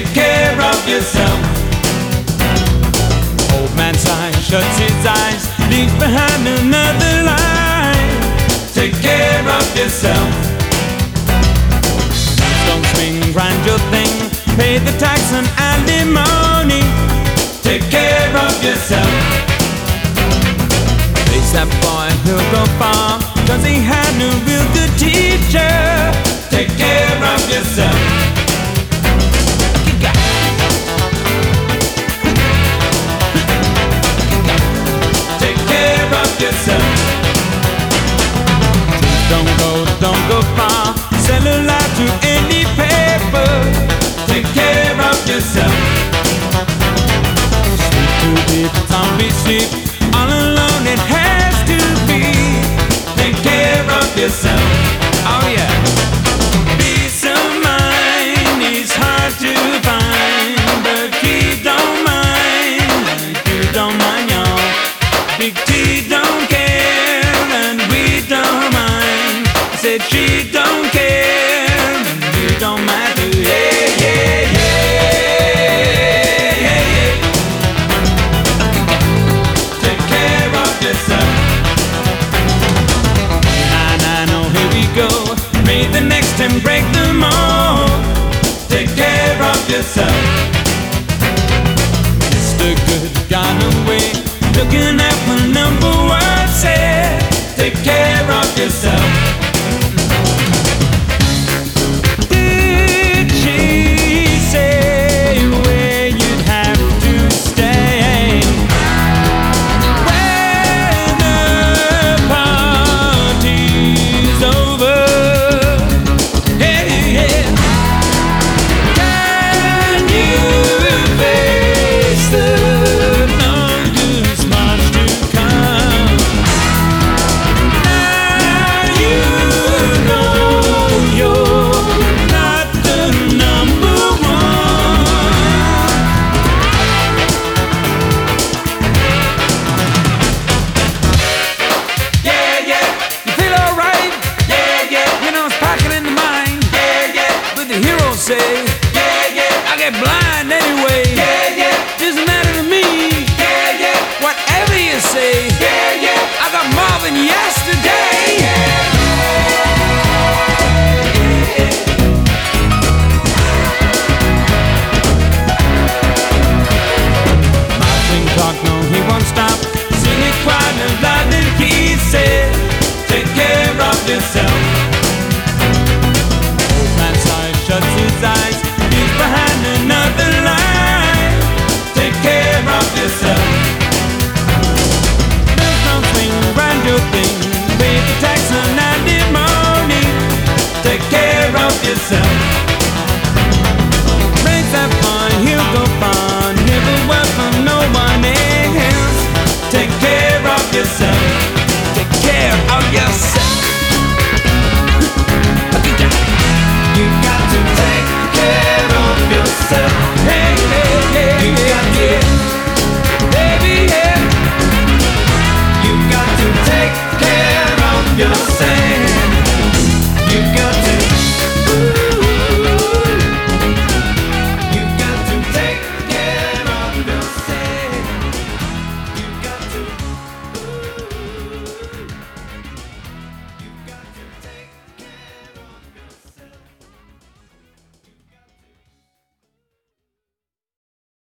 take care of yourself. Old man Sigh shuts his eyes, leaves behind another line. Take care of yourself. Don't swing, grind your thing, pay the tax and alimony. Take care of yourself. Face that boy, he'll go far, cause he had no real good teacher. Yourself. Don't go, don't go far. Sell a lie to any paper. Take care of yourself. Sleep too deep, zombie sleep. All alone it has to be. Take care of yourself. protegida. I get blind anyway. Yeah, yeah. Doesn't matter to me. Yeah, yeah. Whatever you say. itself. Raise that fun, he'll go fun. Never work for no one else. Take care of yourself. Take care of yourself. You got to take care of yourself. Hey, hey, hey, you got to, baby, yeah. You got to take care of yourself.